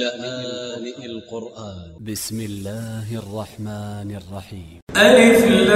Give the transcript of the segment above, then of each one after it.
لآن القرآن. ب س م ا ل ل ه ا ل ر ح م ن ا ل ر ح ي م أ ل ف ل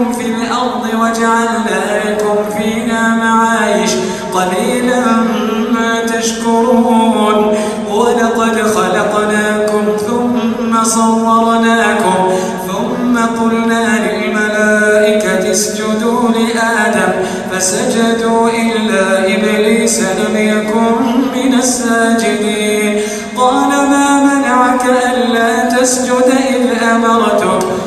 لكم في الأرض وجعلنا لكم فينا معايش. قليلا ما تشكرون. ولقد خلقناكم ثم صورناكم. ثم قلنا للملائكة اسجدوا لآدم. فسجدوا إلا إبليس لم يكن من الساجدين. قال ما منعك ألا تسجد إذ أمرتك؟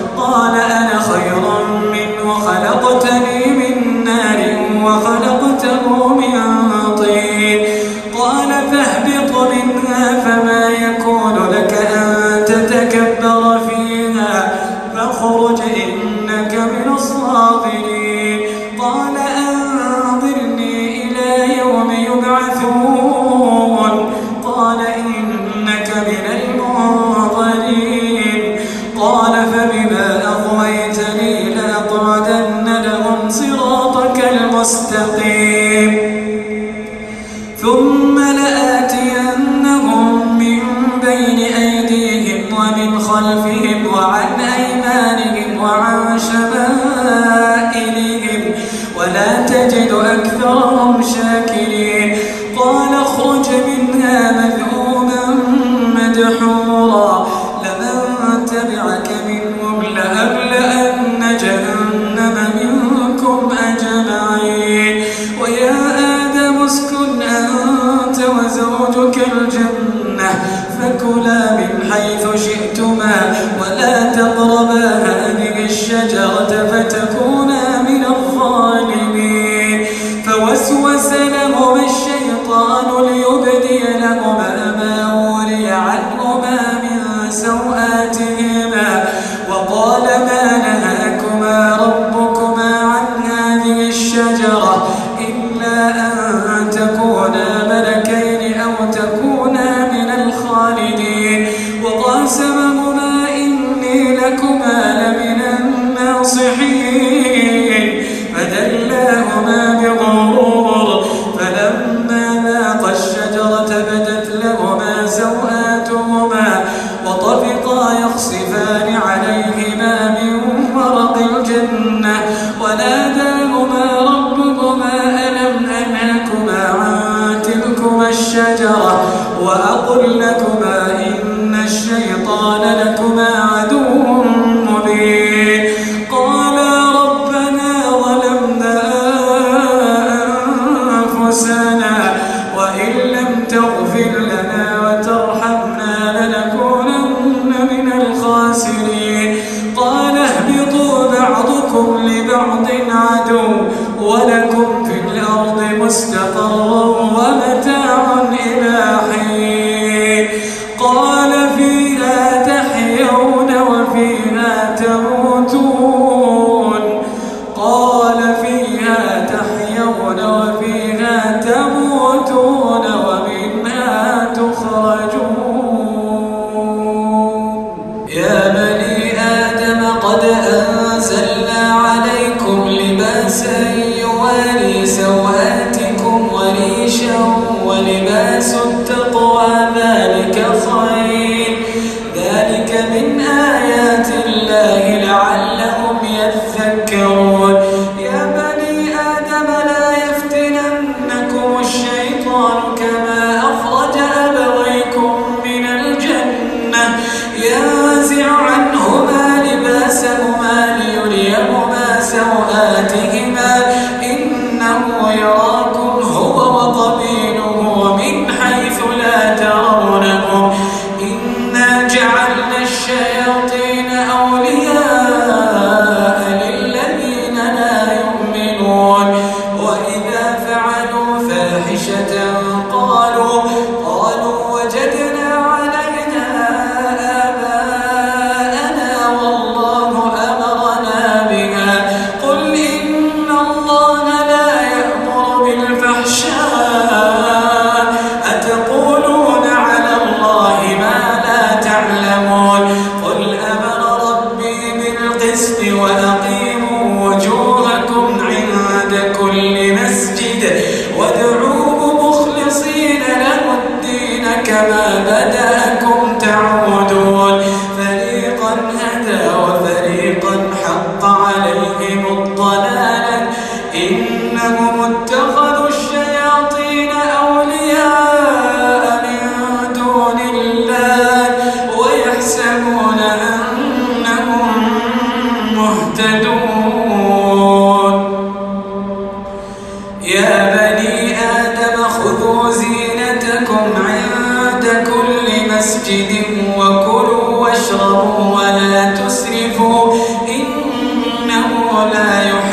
والإنس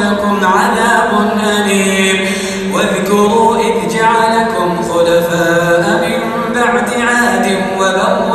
يَأْتِيَنَّكُمْ عَذَابٌ أَلِيمٌ. وَاذْكُرُوا إِذْ جَعَلَكُمْ خُلَفَاءَ مِنْ بَعْدِ عَادٍ وَبَوَّأَكُمْ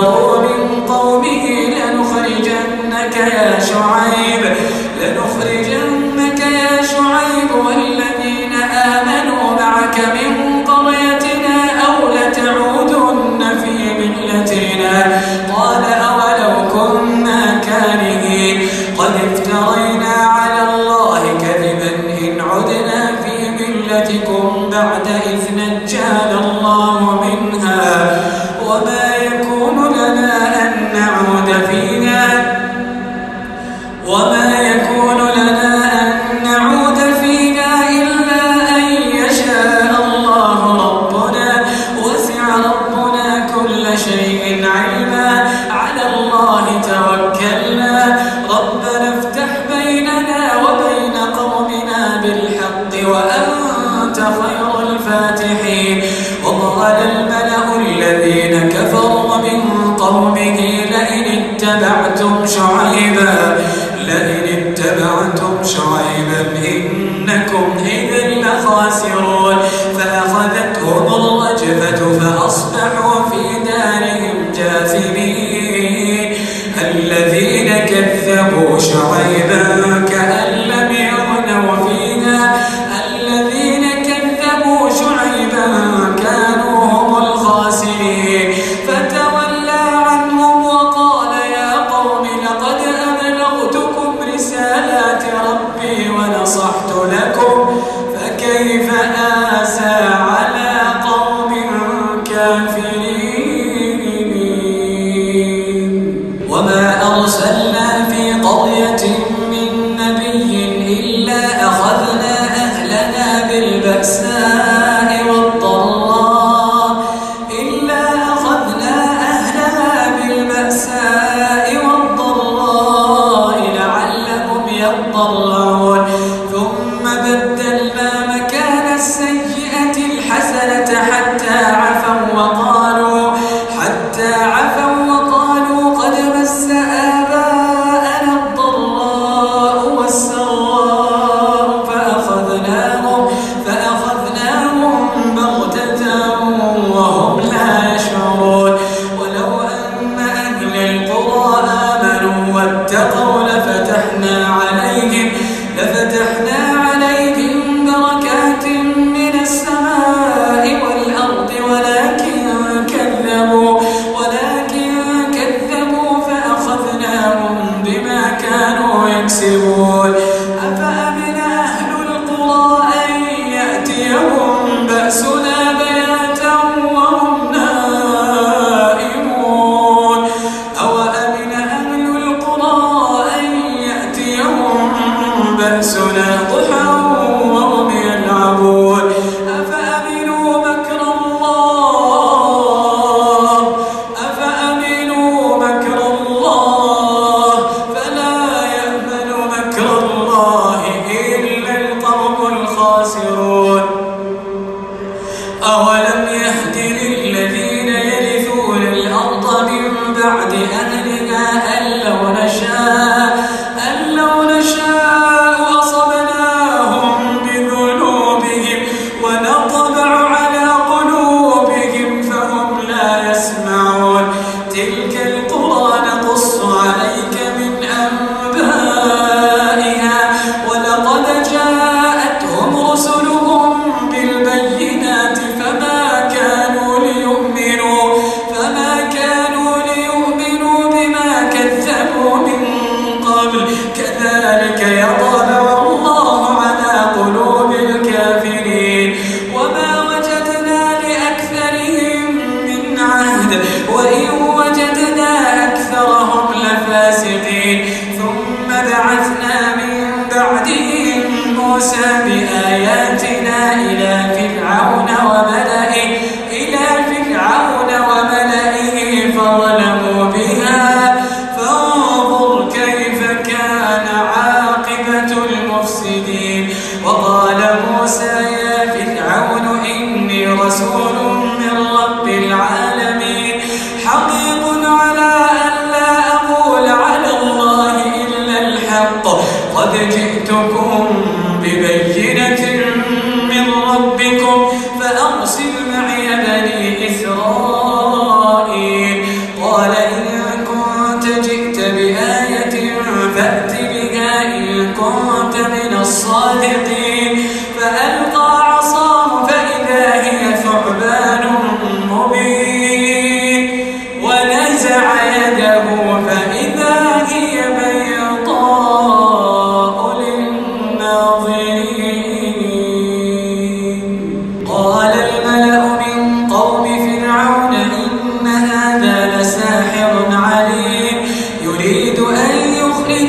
من قومه لنخرجنك يا شعيب لنخرج جبل خاسرون فأخذتهم الرجفة فأصبحوا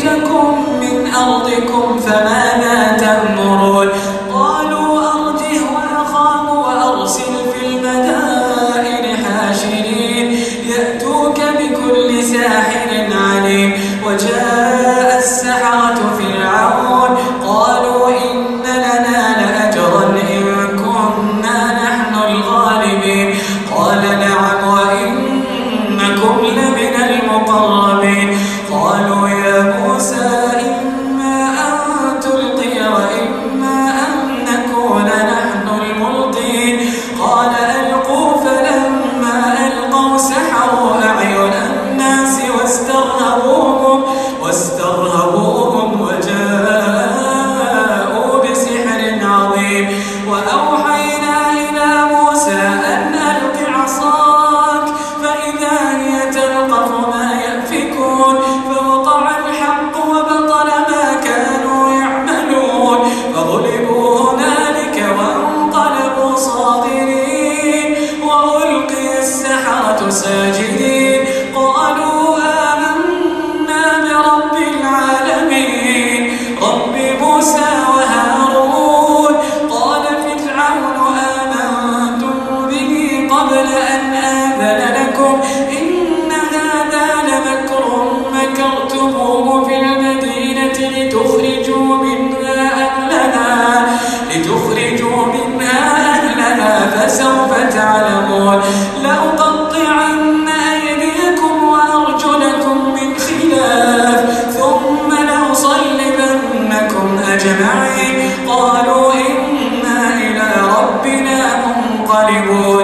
أخرجكم من أرضكم فما أجمعين. قالوا إنا إلى ربنا منقلبون.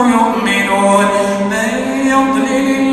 يؤمنون من يضلل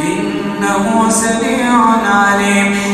إنه سميع عليم.